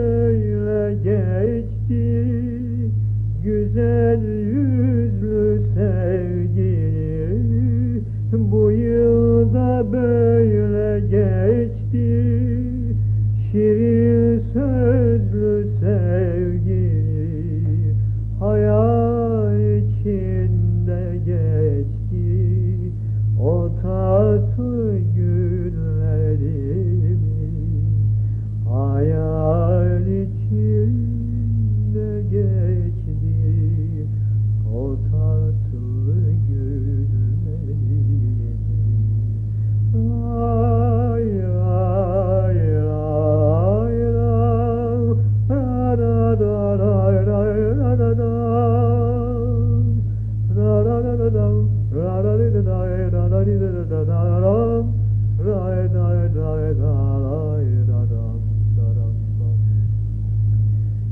böyle geçti. Güzel yüzlü sevgili bu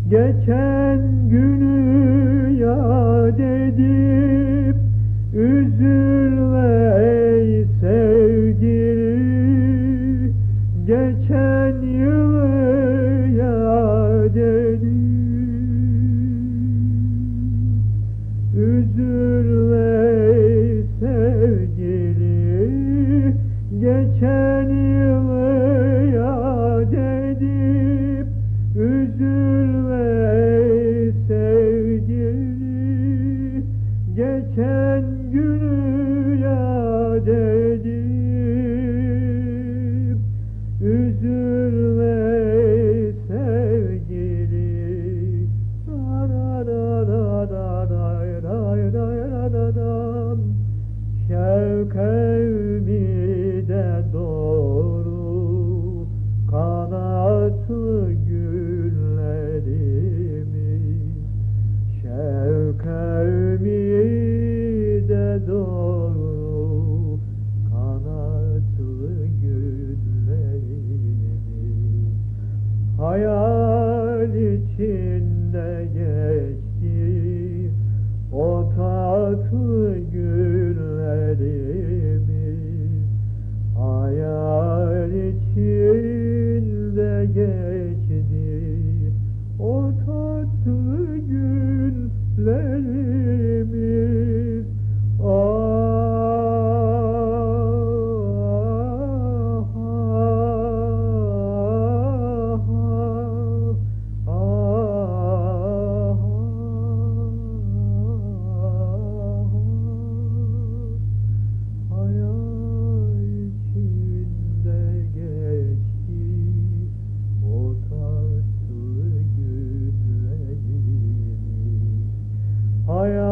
Geçen günü ya dedim hayal içinde geçti. O tatlı günlerimiz hayal içinde geçti. O tatlı günlerimiz I am